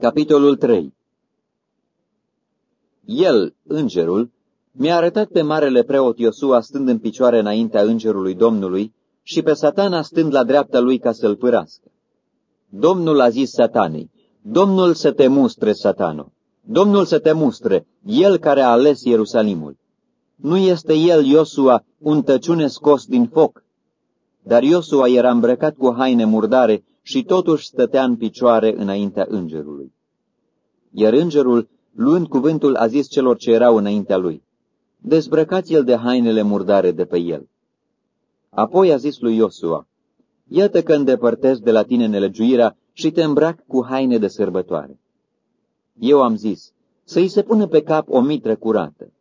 Capitolul 3 El, îngerul, mi-a arătat pe marele preot Iosua stând în picioare înaintea îngerului Domnului și pe satana stând la dreapta lui ca să-l pârască. Domnul a zis satanei, Domnul să te mustre, satano, Domnul să te mustre, El care a ales Ierusalimul. Nu este el, Iosua, un tăciune scos din foc? Dar Iosua era îmbrăcat cu haine murdare și totuși stătea în picioare înaintea îngerului. Iar îngerul, luând cuvântul, a zis celor ce erau înaintea lui, Dezbrăcați el de hainele murdare de pe el. Apoi a zis lui Iosua, Iată că îndepărtez de la tine nelegiuirea și te îmbrac cu haine de sărbătoare. Eu am zis, să-i se pună pe cap o mitră curată.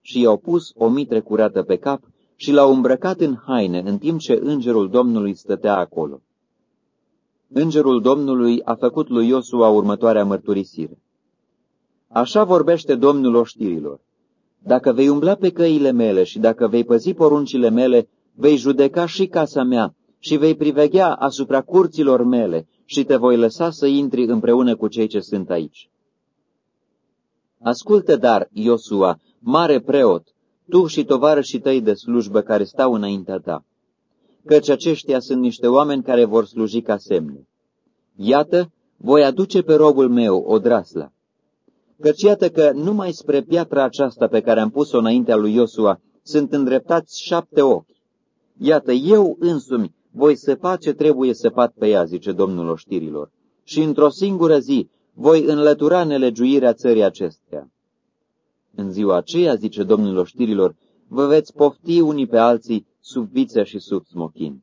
Și i-au pus o mitră curată pe cap și l-au îmbrăcat în haine, în timp ce îngerul Domnului stătea acolo. Îngerul Domnului a făcut lui Iosua următoarea mărturisire. Așa vorbește Domnul oștirilor. Dacă vei umbla pe căile mele și dacă vei păzi poruncile mele, vei judeca și casa mea și vei priveghea asupra curților mele și te voi lăsa să intri împreună cu cei ce sunt aici. Ascultă dar, Iosua, mare preot, tu și tovarășii tăi de slujbă care stau înaintea ta, căci aceștia sunt niște oameni care vor sluji ca semne. Iată, voi aduce pe robul meu o drasla. Căci iată că numai spre piatra aceasta pe care am pus-o înaintea lui Iosua sunt îndreptați șapte ochi. Iată, eu însumi voi săpa ce trebuie săpat pe ea, zice Domnul oștirilor, și într-o singură zi voi înlătura nelegiuirea țării acestea. În ziua aceea, zice Domnul oștirilor, vă veți pofti unii pe alții sub viță și sub smochin.